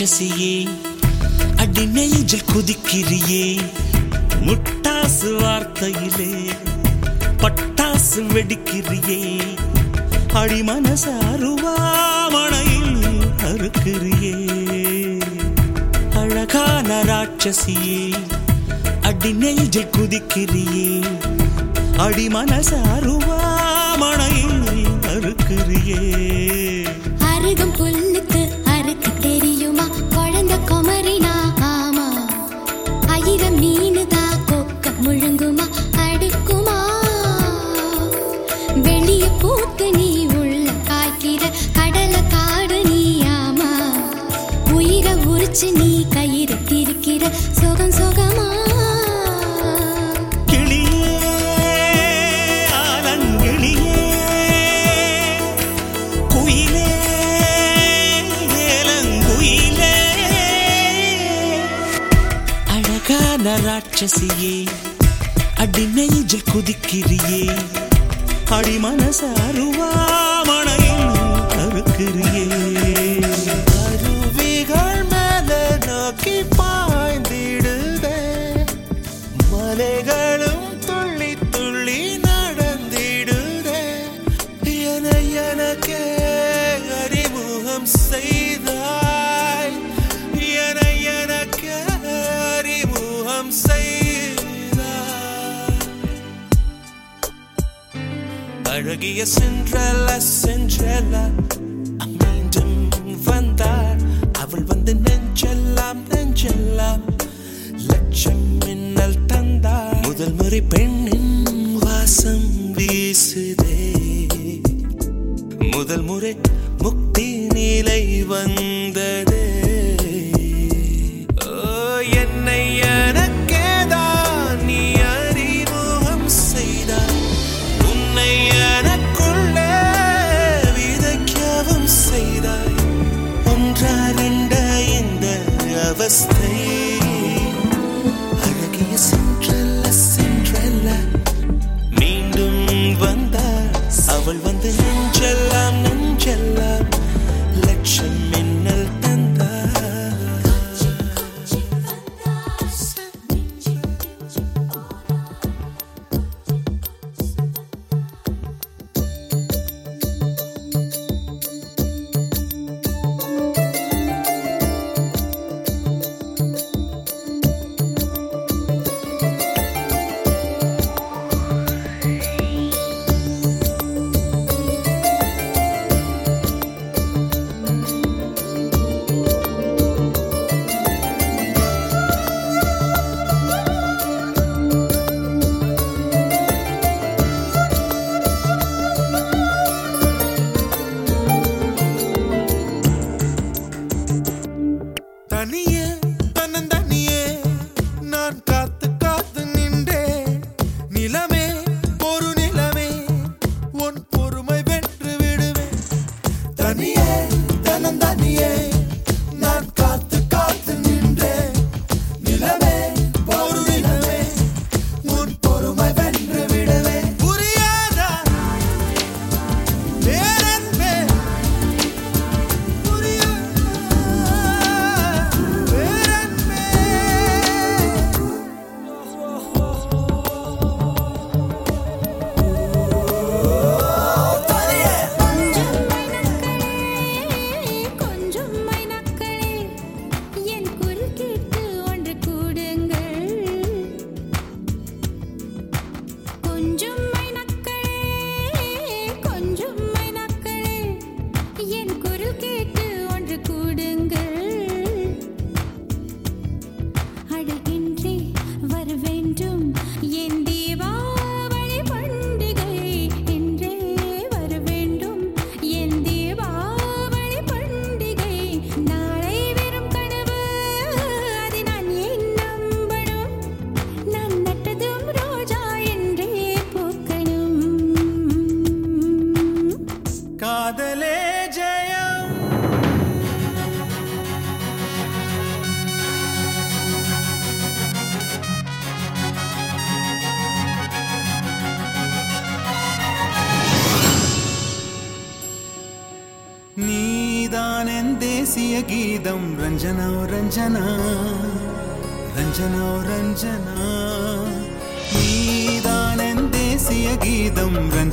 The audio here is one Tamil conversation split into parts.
ராட்சசியே அடி நெஞ்சில் குதிக்கிறியே. முட்டாசு வார்த்தையிலே பட்டாசு வெடிக்கிறியே. அடி மனச அருவாமணையில் அறுக்கிறியே. அழகான ராட்சசியே அடி நெஞ்சில் குதிக்கிறியே. அடி மனச அருவாமணையில் அறுக்கிறியே. அருகம் வச்சு நீ கயிறு கிருக்கிற சொகம்? சொகமா ராட்சசியே அடி நெஞ்ச குதிக்கிறியே. அடி மனசாருவா Cinderella, Cinderella.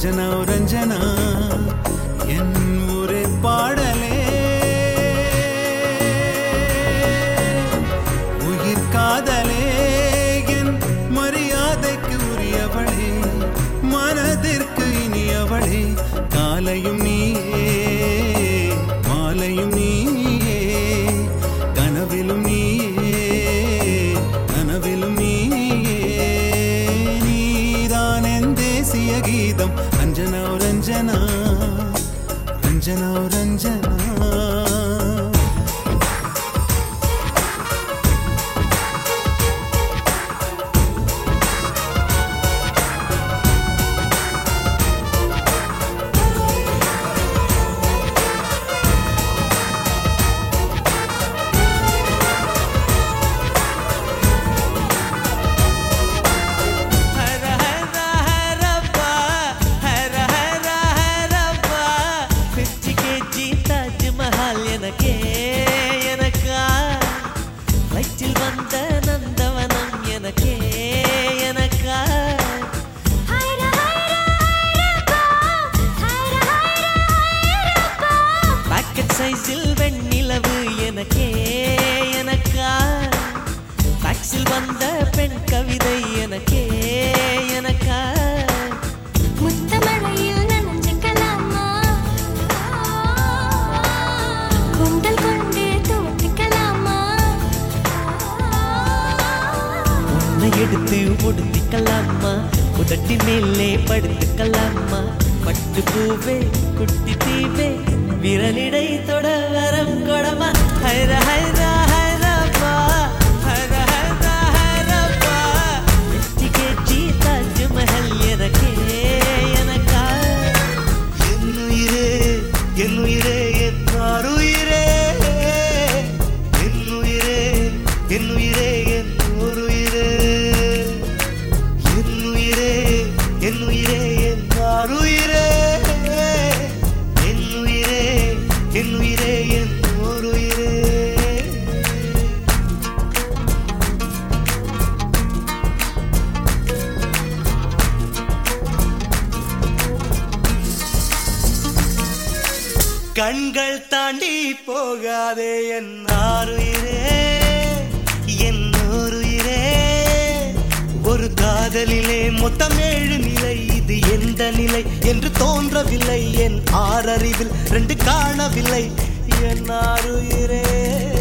రంజన రంజనా தாண்டி போகாதே என் ஆறுயிரே என் நூறுயிரே. ஒரு காதலிலே மொத்தம் ஏழு நிலை இது எந்த நிலை என்று தோன்றவில்லை. என் ஆறறிவில் ரெண்டு காணவில்லை. என் ஆறுயிரே.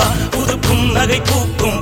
வா புது புன்னகை பூக்கும்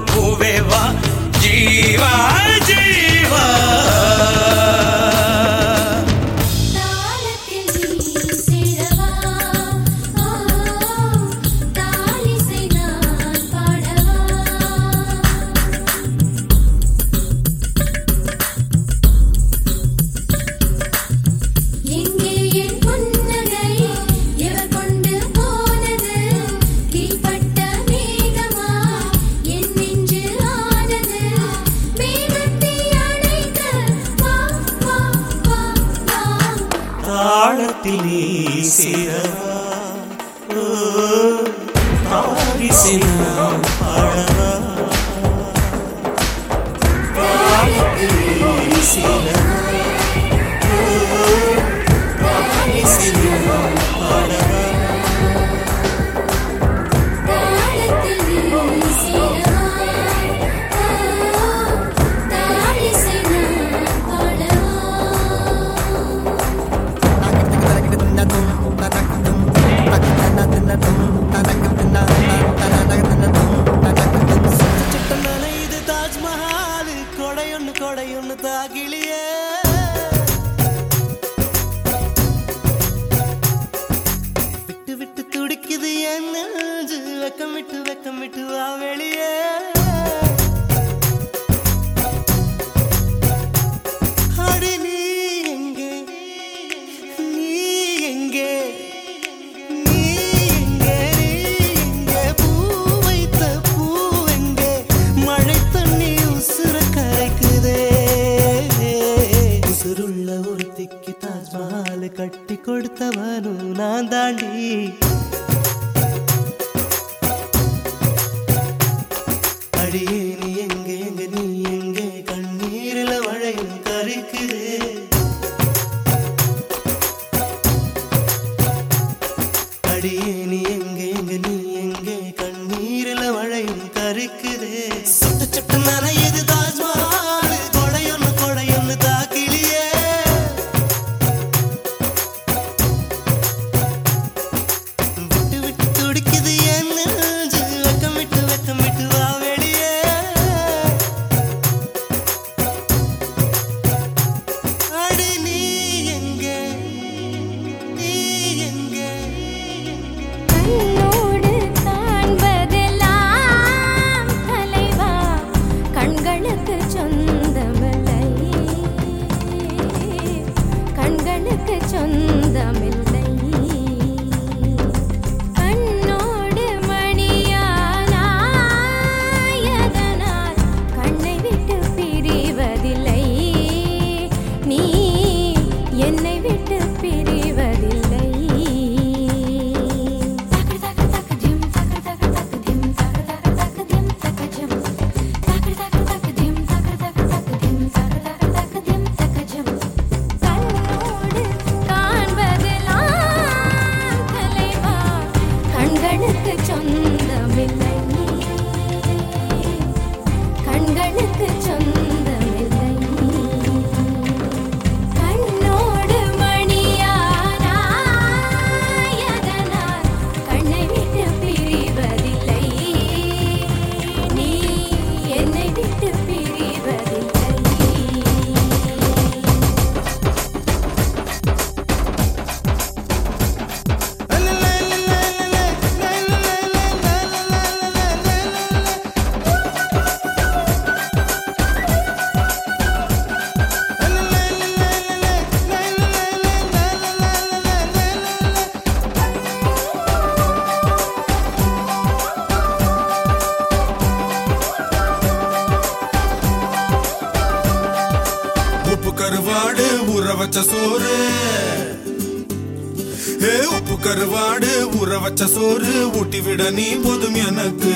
வச்ச சோறு ஊட்டி விட நீ போதும் எனக்கு.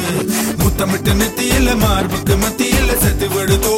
முத்தமிட்டு நெத்தியில மார்புக்கு மத்தியில செத்து விடுதோ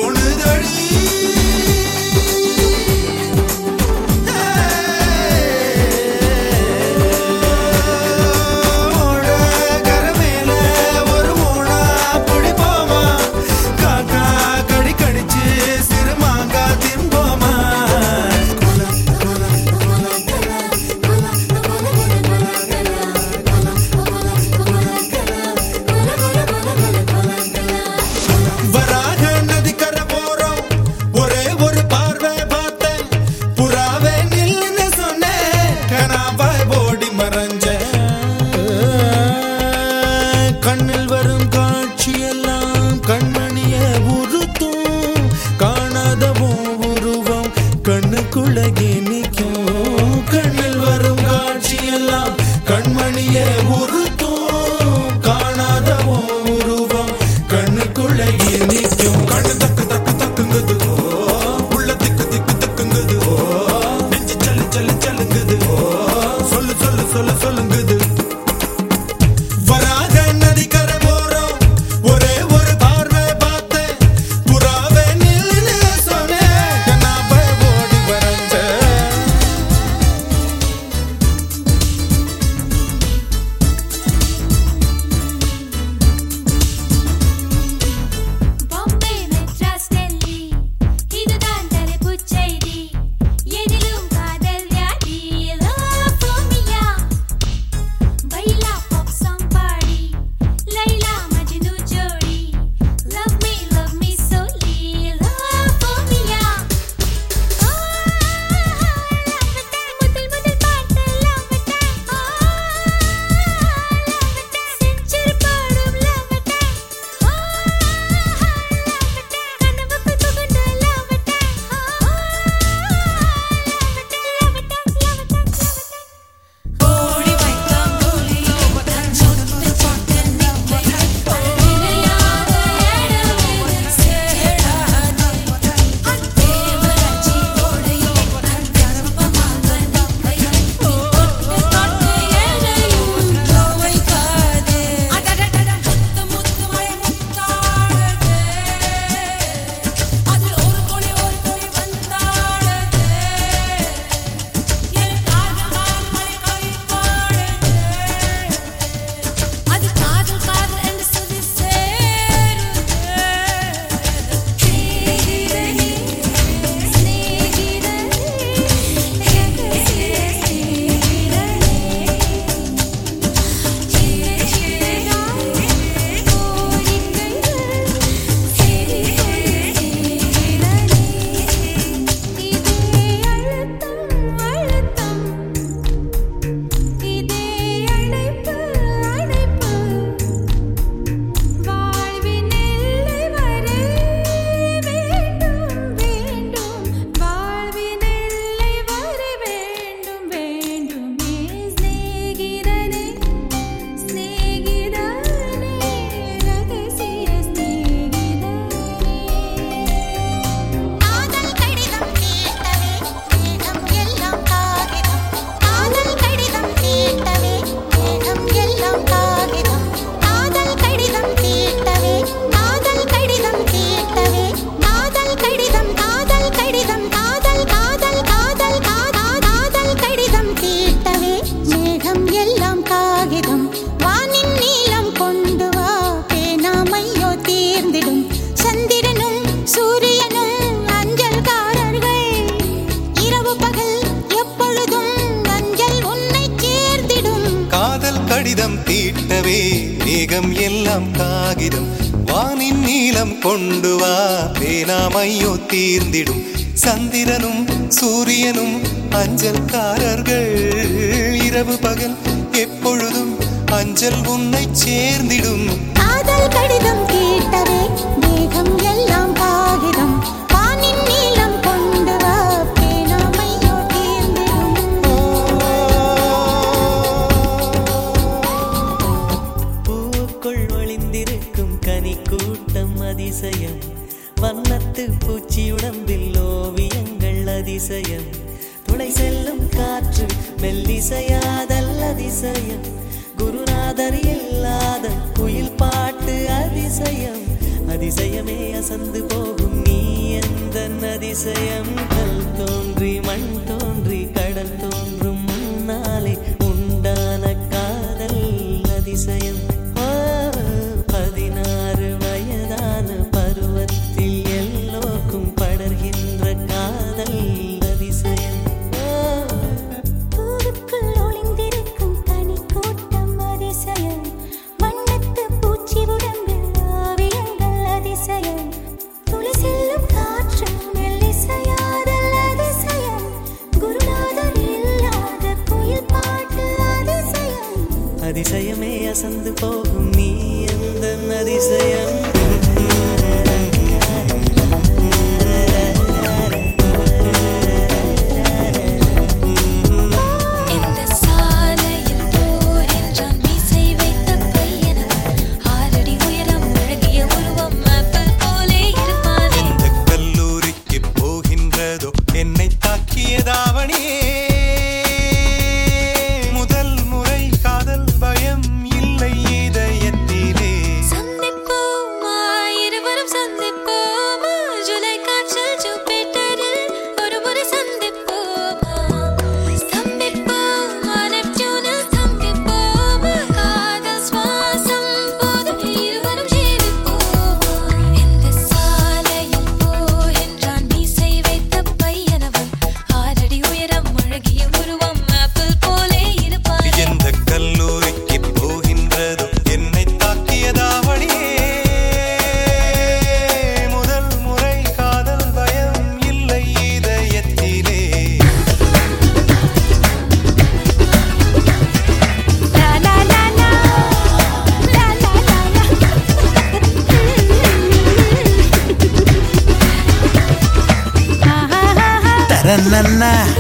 ha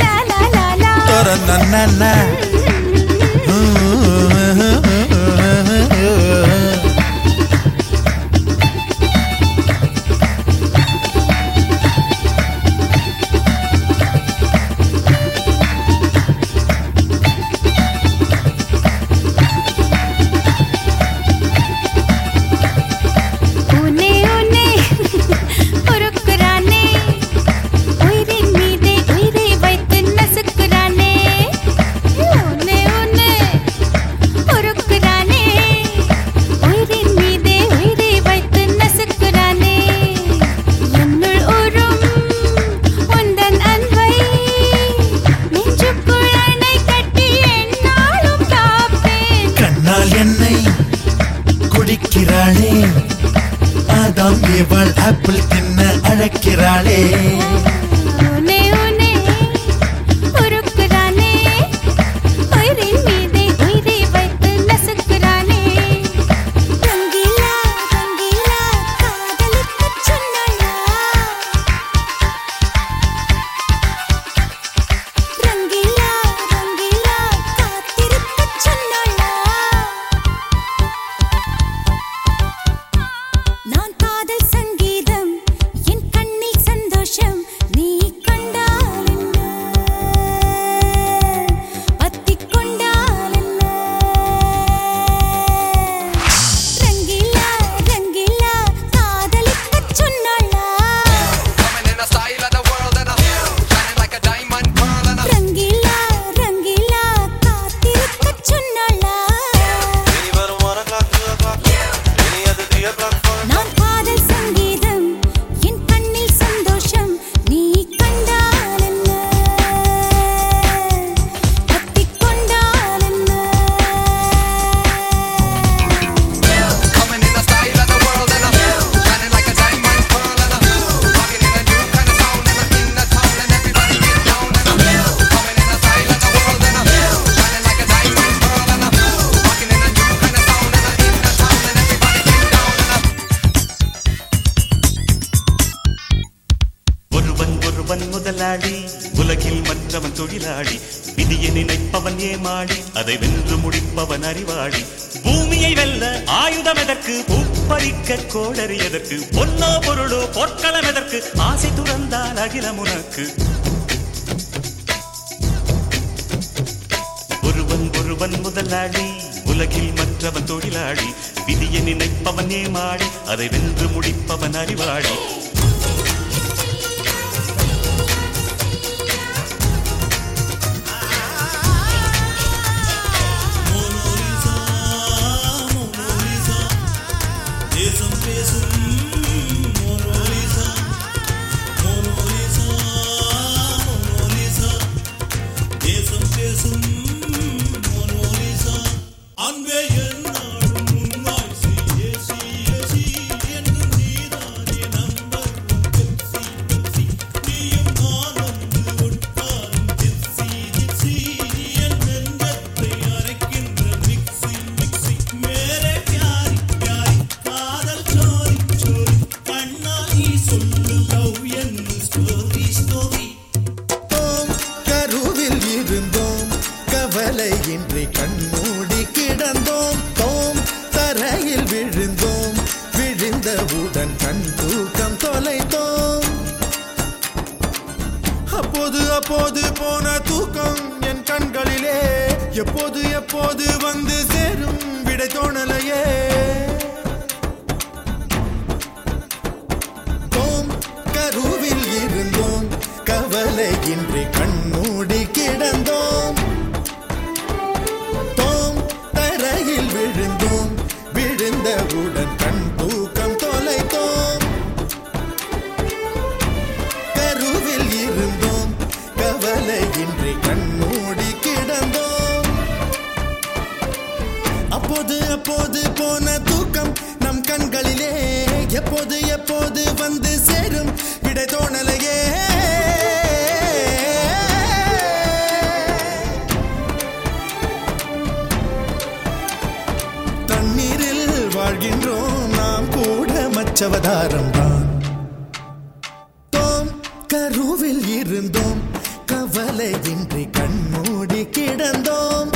தரநன்னா அப்போது அப்போது போன தூக்கம் நம் கண்களிலே? எப்போது எப்போது வந்து சேரும் விடை தோணலையே? தண்ணீரில் வாழ்கின்றோம் நாம் கூட மச்சவதாரம் தான். தோம் கருவில் இருந்தோம் கவலையின்றி கண்மூடி கிடந்தோம்.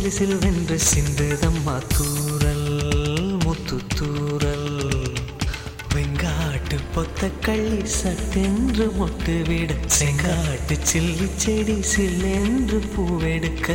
சிலு சிலுவென்று சிந்துதம்மா தூரல் முத்துத்தூரல். வெங்காட்டு பொத்தக்கள்ளி சட்டென்று மொட்டு விட செங்காட்டு சில்லி செடி சில்லென்று பூவெடுக்க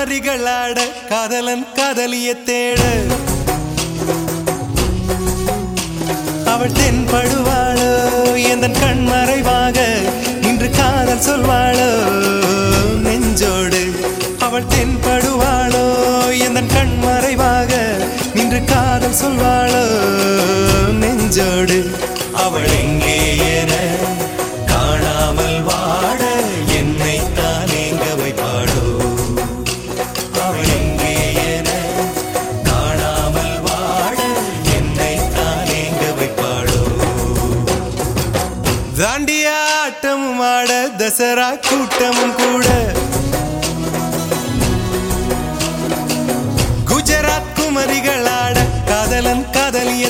வரிகளாட காதலன் காதலிய தேட. அவள் தென்படுவாளோ எந்த கண் மறைவாக இன்று காதல் சொல்வாளோ நெஞ்சோடு அவள் தென்படுவாளோ எந்த கண் மறைவாக நின்று காதல் சொல்வாளோ நெஞ்சோடு அவள் எங்கே என தசரா கூட்டமும் கூட. குஜராத் குமரிகளாட காதலன் காதலிய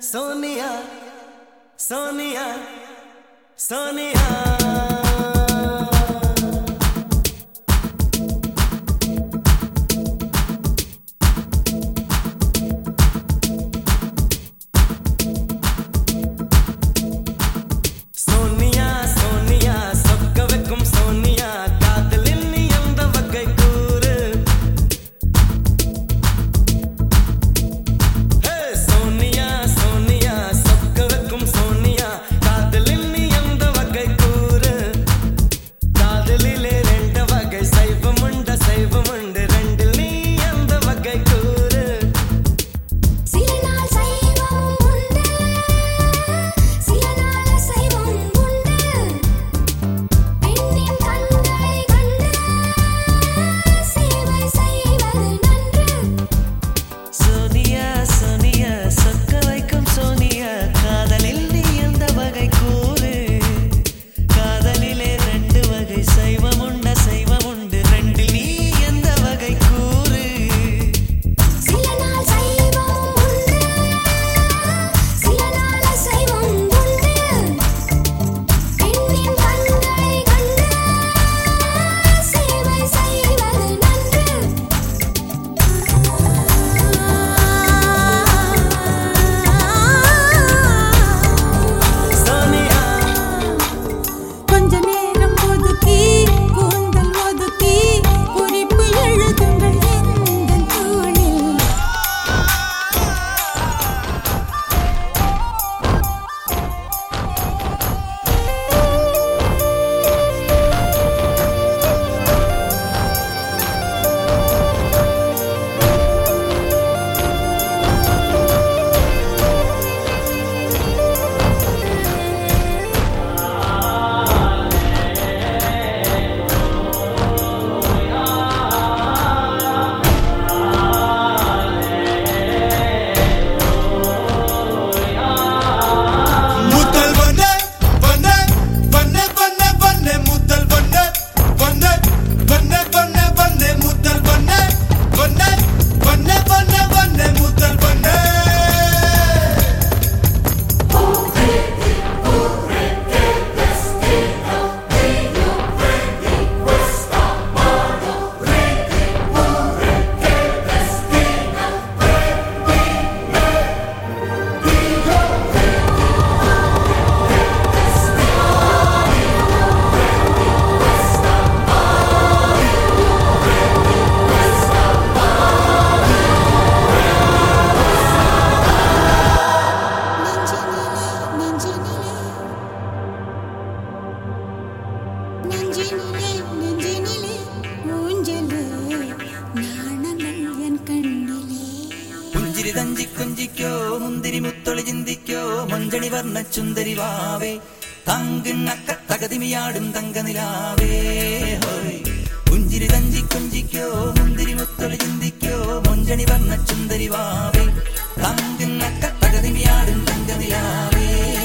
Sonia, Sonia, Sonia, ചിന്തിക്കോ മഞ്ചണി വർണ ചുന്തരി വാവേ. തങ്കിണ്ണക്ക തകതിമിയാടും തങ്കനിലാവേ. പുഞ്ചിരി തഞ്ചി കുഞ്ചിക്കോ മുന്തിരി മുത്തൊളി ചിന്തിക്കോ മുഞ്ചണി വർണ ചുന്തരി വാവേ. തങ്കിണ്ണക്ക തകതിമിയാടും തങ്കനിലാവേ.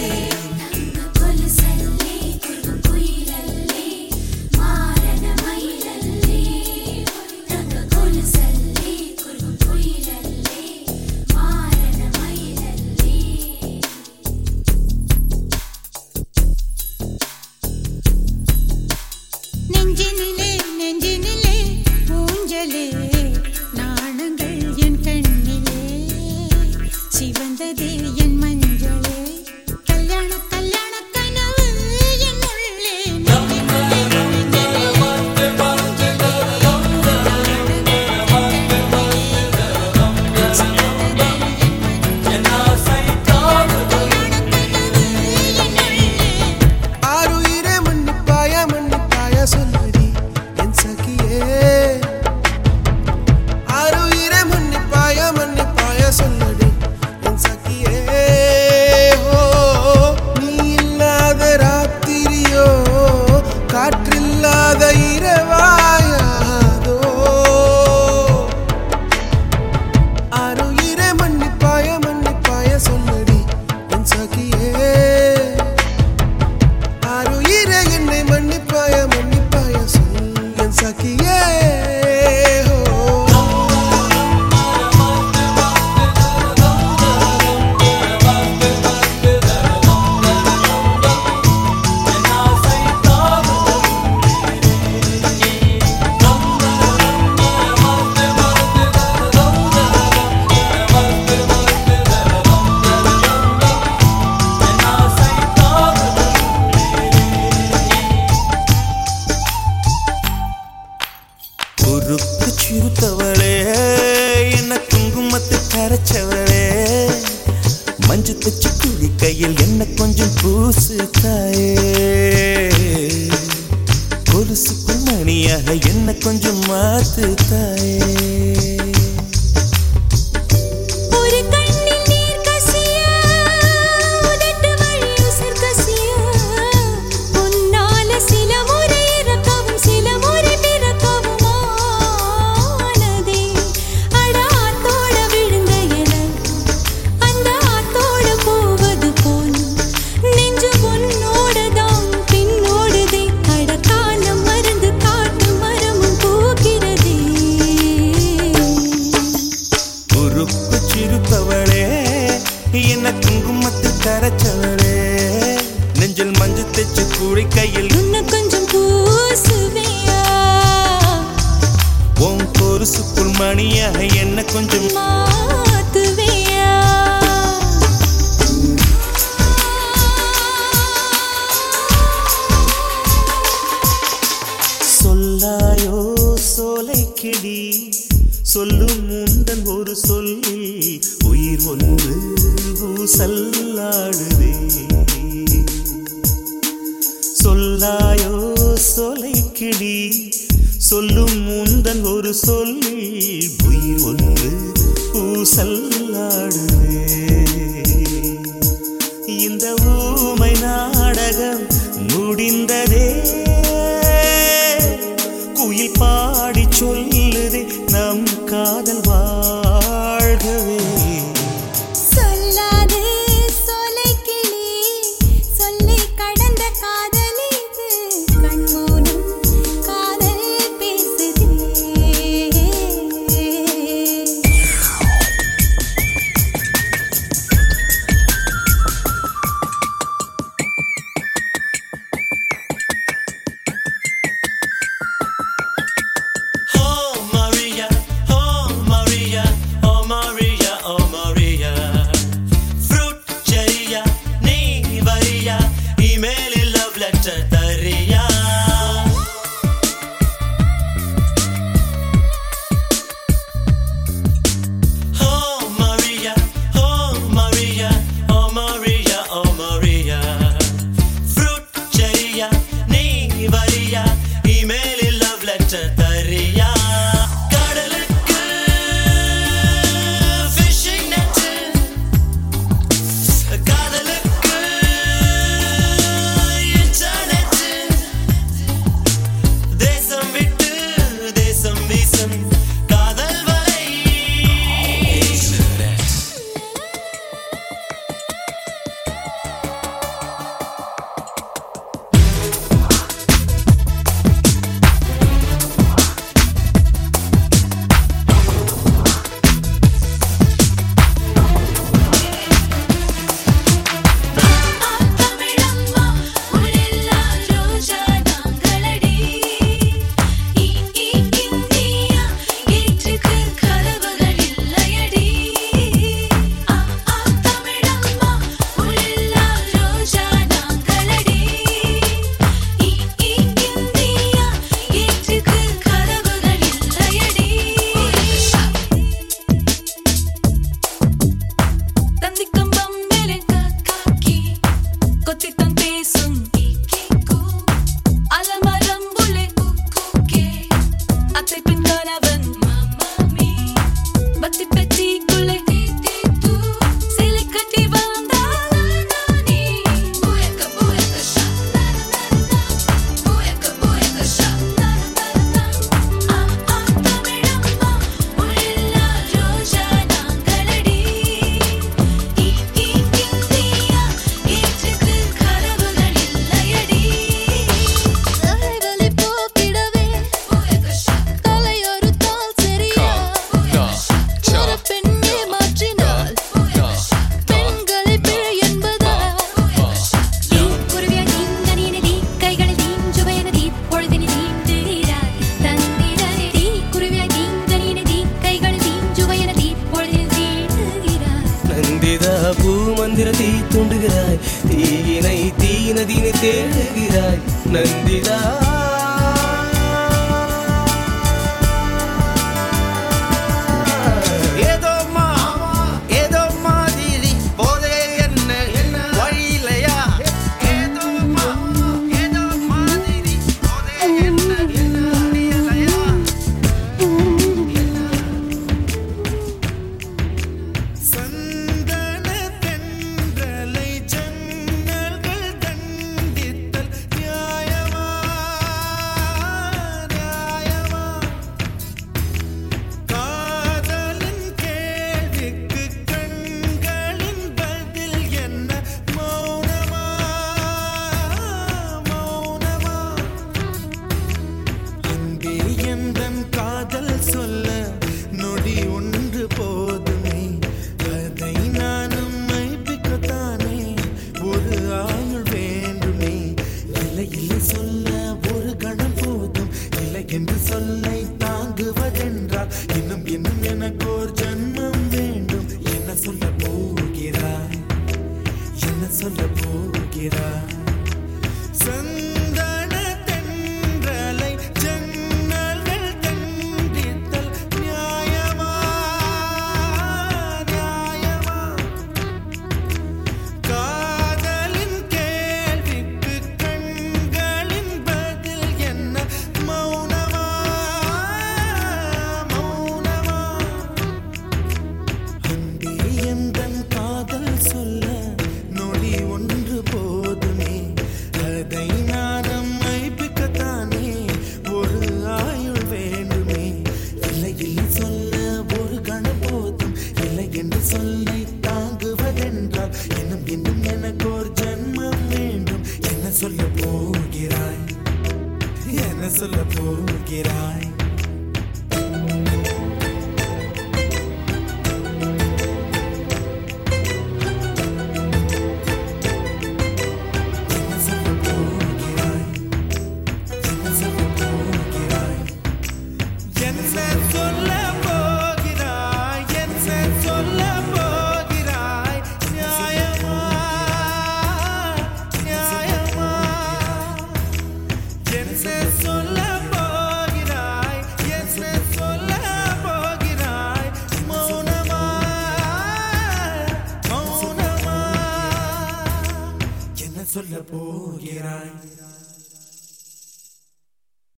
on the moon.